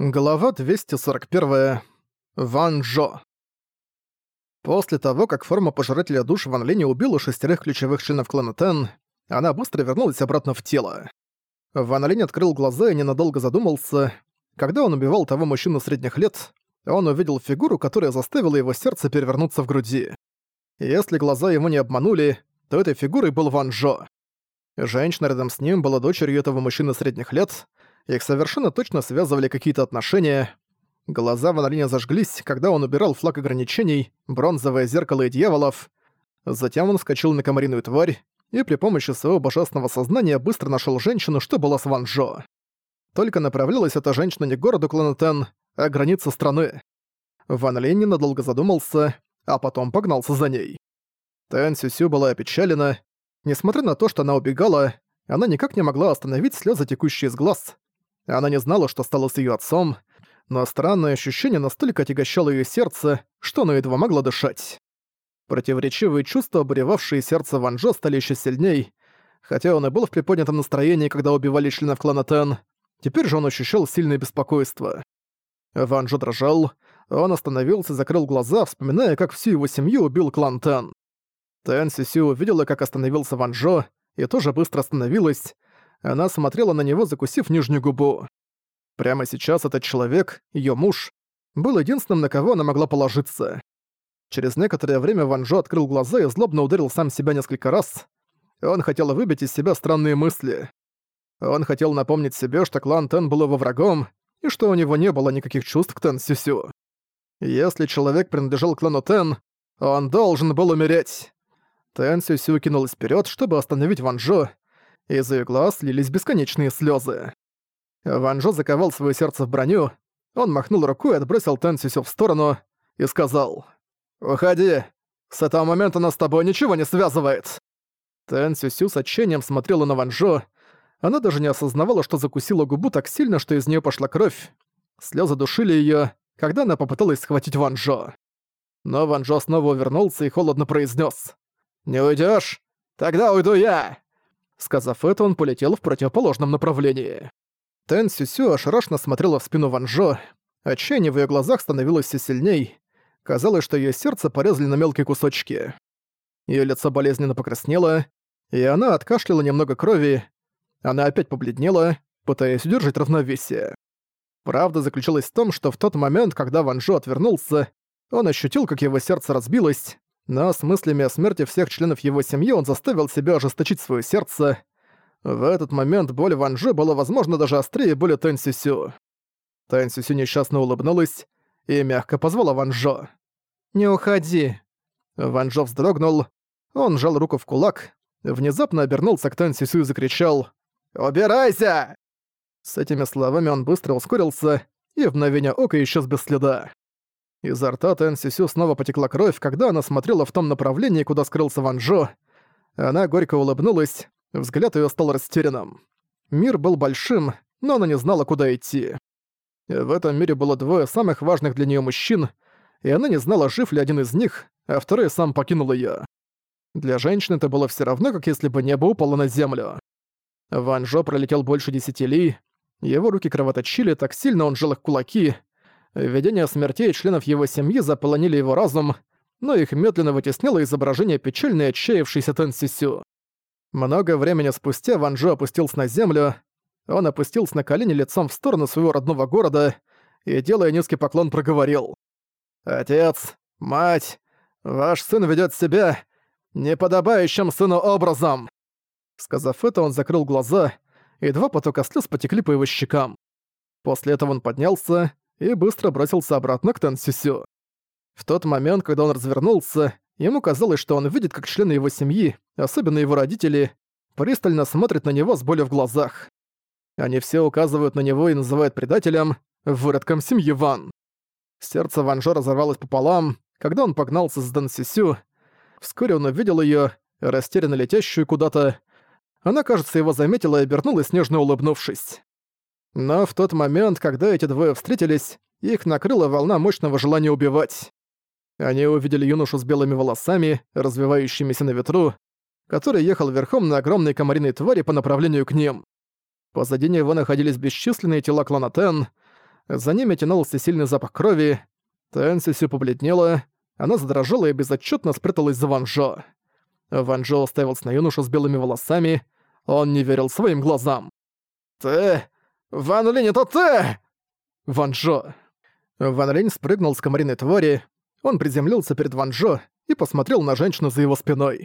Глава 241. Ван Джо. После того, как форма пожирателя душ Ван Линь убила шестерых ключевых членов клана Тен, она быстро вернулась обратно в тело. Ван Линь открыл глаза и ненадолго задумался. Когда он убивал того мужчину средних лет, он увидел фигуру, которая заставила его сердце перевернуться в груди. Если глаза ему не обманули, то этой фигурой был Ван Джо. Женщина рядом с ним была дочерью этого мужчины средних лет — их совершенно точно связывали какие-то отношения. Глаза Ван зажглись, когда он убирал флаг ограничений, бронзовое зеркало и дьяволов. Затем он вскочил на комариную тварь и при помощи своего божественного сознания быстро нашел женщину, что была с Ван Джо. Только направлялась эта женщина не к городу Кланетен, а к границе страны. Ван Линь ненадолго задумался, а потом погнался за ней. Тэн Сюсю была опечалена. Несмотря на то, что она убегала, она никак не могла остановить слезы, текущие из глаз, она не знала, что стало с её отцом, но странное ощущение настолько отягощало её сердце, что оно едва могло дышать. Противоречивые чувства, обуревавшие сердце Ван Джо, стали ещё сильней, хотя он и был в приподнятом настроении, когда убивали членов клана Тен, теперь же он ощущал сильное беспокойство. Ван Джо дрожал, он остановился закрыл глаза, вспоминая, как всю его семью убил клан Тен. Тен Сисю увидела, как остановился Ван Джо, и тоже быстро остановилась, она смотрела на него, закусив нижнюю губу. Прямо сейчас этот человек, её муж, был единственным, на кого она могла положиться. Через некоторое время Ван Джо открыл глаза и злобно ударил сам себя несколько раз. Он хотел выбить из себя странные мысли. Он хотел напомнить себе, что клан Тен был его врагом, и что у него не было никаких чувств к Тен Сюсю. Если человек принадлежал клану Тен, он должен был умереть. Тен Сюсю кинулась вперед, чтобы остановить Ван Джо, из её глаз лились бесконечные слёзы. Ван Джо заковал своё сердце в броню, он махнул рукой, отбросил Тэн Сюсю в сторону и сказал «Уходи! С этого момента нас с тобой ничего не связывает!» Тэн Сюсю с отчаянием смотрела на Ван Джо. Она даже не осознавала, что закусила губу так сильно, что из неё пошла кровь. Слёзы душили её, когда она попыталась схватить Ван Джо. Но Ван Джо снова вернулся и холодно произнес: «Не уйдёшь? Тогда уйду я!» Сказав это, он полетел в противоположном направлении. Тэн Сюсю ошарашенно смотрела в спину Ван Джо. Отчаяние в её глазах становилось все сильней. Казалось, что её сердце порезали на мелкие кусочки. Её лицо болезненно покраснело, и она откашляла немного крови. Она опять побледнела, пытаясь удержать равновесие. Правда заключалась в том, что в тот момент, когда Ван Джо отвернулся, он ощутил, как его сердце разбилось, но с мыслями о смерти всех членов его семьи он заставил себя ожесточить свое сердце. В этот момент боль Ван Джи была, возможно, даже острее боли Тэн Сюсю. Тэн Сюсю несчастно улыбнулась и мягко позвала Ван Джо. «Не уходи». Ван Джо вздрогнул, он сжал руку в кулак, внезапно обернулся к Тэн Сюсю и закричал «Убирайся!». С этими словами он быстро ускорился и в мгновение ока исчез без следа. Изо рта Тэн Сисю снова потекла кровь, когда она смотрела в том направлении, куда скрылся Ван Джо. Она горько улыбнулась, взгляд её стал растерянным. Мир был большим, но она не знала, куда идти. В этом мире было двое самых важных для неё мужчин, и она не знала, жив ли один из них, а второй сам покинул её. Для женщины это было всё равно, как если бы небо упало на землю. Ван Джо пролетел больше десяти ли, его руки кровоточили, так сильно он жал их кулаки — Видения смертей членов его семьи заполонили его разум, но их медленно вытесняло изображение печальной отчаявшейся Тэн Сисю. Много времени спустя Ван Джо опустился на землю. Он опустился на колени лицом в сторону своего родного города и, делая низкий поклон, проговорил. «Отец, мать, ваш сын ведет себя неподобающим сыну образом!» Сказав это, он закрыл глаза, и два потока слез потекли по его щекам. После этого он поднялся и быстро бросился обратно к Тансюсю. В тот момент, когда он развернулся, ему казалось, что он видит, как члены его семьи, особенно его родители, пристально смотрят на него с болью в глазах. Они все указывают на него и называют предателем, выродком семьи Ван. Сердце Ван Жо разорвалось пополам, когда он погнался с Дан Сисю. Вскоре он увидел ее, растерянно летящую куда-то. Она, кажется, его заметила и обернулась, нежно улыбнувшись. Но в тот момент, когда эти двое встретились, их накрыла волна мощного желания убивать. Они увидели юношу с белыми волосами, развивающимися на ветру, который ехал верхом на огромной комариной твари по направлению к ним. Позади него находились бесчисленные тела клана Тен. За ними тянулся сильный запах крови. Тэнсисю побледнела, она задрожала и безотчетно спряталась за Ванжо. Ванжо уставился на юношу с белыми волосами, он не верил своим глазам. «Ты... Ван Линь, это ты!» Ванжо. Ван Линь спрыгнул с комариной твари, он приземлился перед Ванжо и посмотрел на женщину за его спиной.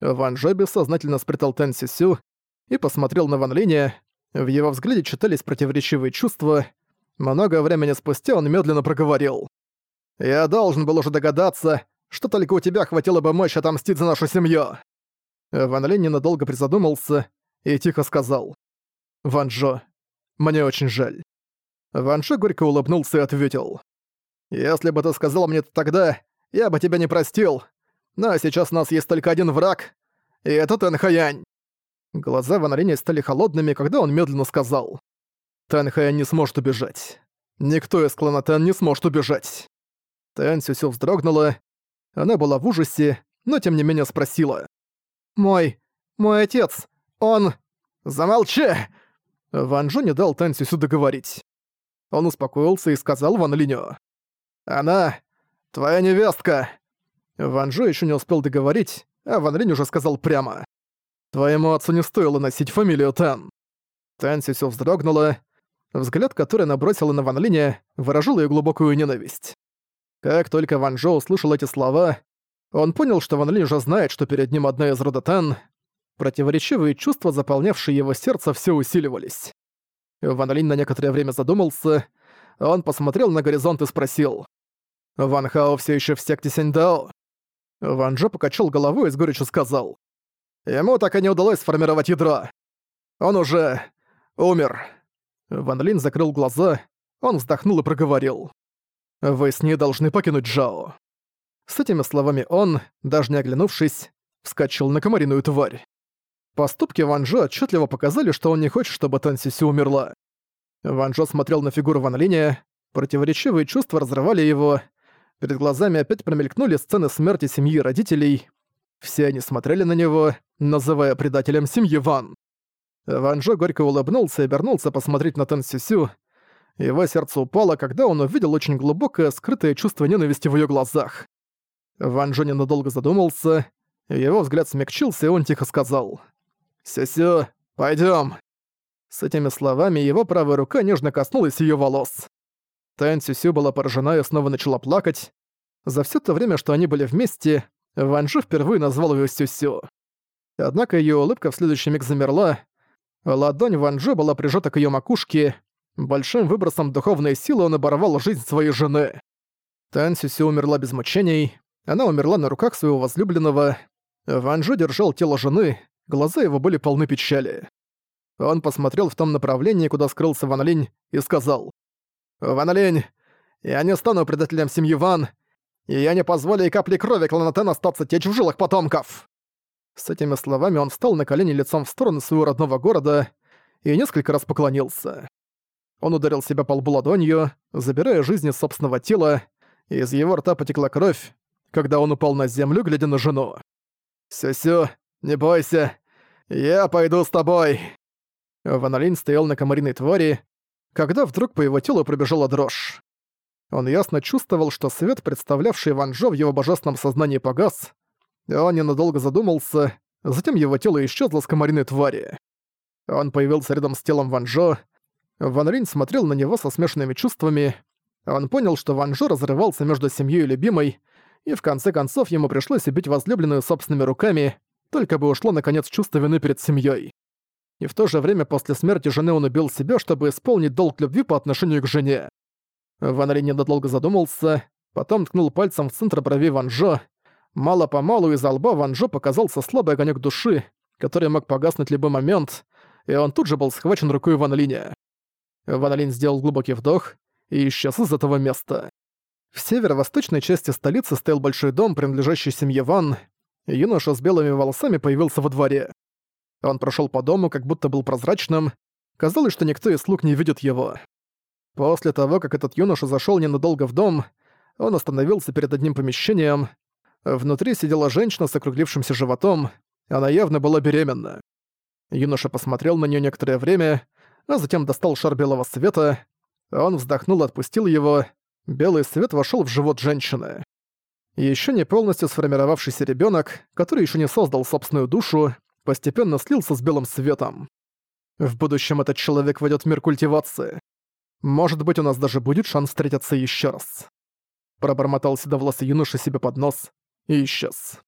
Ванжо бессознательно спрятал Тэн Сисю и посмотрел на Ван Линя. В его взгляде читались противоречивые чувства. Много времени спустя он медленно проговорил. «Я должен был уже догадаться, что только у тебя хватило бы мощь отомстить за нашу семью». Ван Линь ненадолго призадумался и тихо сказал. «Ван Джо, мне очень жаль». Ван Джо горько улыбнулся и ответил. «Если бы ты сказал мне это тогда, я бы тебя не простил. Но сейчас у нас есть только один враг, и это Тэн Хаянь». Глаза Ван Линя стали холодными, когда он медленно сказал. «Тэн Хаянь не сможет убежать. Никто из клана Тэн не сможет убежать». Тэн Сюсю вздрогнула. Она была в ужасе, но тем не менее спросила. «Мой... мой отец, он...» «Замолчи!» Ван Джо не дал Тан договорить. Он успокоился и сказал Ван Линю. «Она... твоя невестка!» Ван Джо ещё не успел договорить, а Ван Линь уже сказал прямо. «Твоему отцу не стоило носить фамилию Тан». Тан Сюсю вздрогнула. Взгляд, который набросила на Ван Линя, выражал её глубокую ненависть. Как только Ван Джо услышал эти слова, он понял, что Ван Линь уже знает, что перед ним одна из рода Тан. Противоречивые чувства, заполнявшие его сердце, все усиливались. Ван Линь на некоторое время задумался. Он посмотрел на горизонт и спросил. «Ван Хао все еще в секте Синьдао?» Ван Джо покачал головой и с горечью сказал. «Ему так и не удалось сформировать ядро. Он уже... умер». Ван Линь закрыл глаза, он вздохнул и проговорил. «Вы с ней должны покинуть Джао». С этими словами он, даже не оглянувшись, вскочил на комариную тварь. Поступки Ван Джо отчетливо показали, что он не хочет, чтобы Тан Сисю умерла. Ван Джо смотрел на фигуру Ван Линя, противоречивые чувства разрывали его, перед глазами опять промелькнули сцены смерти семьи родителей. Все они смотрели на него, называя предателем семьи Ван. Ван Джо горько улыбнулся и обернулся посмотреть на Тан Сисю. Его сердце упало, когда он увидел очень глубокое, скрытое чувство ненависти в ее глазах. Ван Джо ненадолго задумался, его взгляд смягчился, и он тихо сказал. «Сю-сю, пойдём». С этими словами его правая рука нежно коснулась её волос. Тань Сюсю была поражена и снова начала плакать. За всё то время, что они были вместе, Ван впервые назвал её Сюсю. Однако её улыбка в следующий миг замерла. Ладонь Ван была прижата к её макушке. Большим выбросом духовной силы он оборвал жизнь своей жены. Тань Сюсю умерла без мучений. Она умерла на руках своего возлюбленного. Ван держал тело жены, глаза его были полны печали. Он посмотрел в том направлении, куда скрылся Ван Линь, и сказал. «Ван Линь, я не стану предателем семьи Ван, и я не позволю и капли крови клана Тен остаться течь в жилах потомков!» С этими словами он встал на колени лицом в сторону своего родного города и несколько раз поклонился. Он ударил себя по лбу ладонью, забирая жизнь из собственного тела, и из его рта потекла кровь, когда он упал на землю, глядя на жену. «Сю-сю, не бойся, я пойду с тобой!» Ван стоял на комариной твари, когда вдруг по его телу пробежала дрожь. Он ясно чувствовал, что свет, представлявший Ван Джо в его божественном сознании, погас. Он ненадолго задумался, затем его тело исчезло с комариной твари. Он появился рядом с телом Ван Джо. Ван Линь смотрел на него со смешанными чувствами. Он понял, что Ван Джо разрывался между семьей и любимой, и в конце концов ему пришлось убить возлюбленную собственными руками, только бы ушло наконец чувство вины перед семьей. И в то же время после смерти жены он убил себя, чтобы исполнить долг любви по отношению к жене. Ван Ли недолго задумался, потом ткнул пальцем в центр брови Ван Жо. Мало-помалу из лба Ван Жо показался слабый огонек души, который мог погаснуть любой момент, и он тут же был схвачен рукой Ван Линя. Ван Линь сделал глубокий вдох и исчез из этого места. В северо-восточной части столицы стоял большой дом, принадлежащий семье Ван. Юноша с белыми волосами появился во дворе. Он прошел по дому, как будто был прозрачным. Казалось, что никто из слуг не видит его. После того, как этот юноша зашел ненадолго в дом, он остановился перед одним помещением. Внутри сидела женщина с округлившимся животом. Она явно была беременна. Юноша посмотрел на нее некоторое время, а затем достал шар белого света. Он вздохнул и отпустил его. Белый свет вошел в живот женщины. Еще не полностью сформировавшийся ребенок, который еще не создал собственную душу, постепенно слился с белым светом. В будущем этот человек войдет в мир культивации. Может быть, у нас даже будет шанс встретиться еще раз. Пробормотал седовласый юноша себе под нос и исчез.